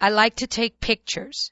I like to take pictures.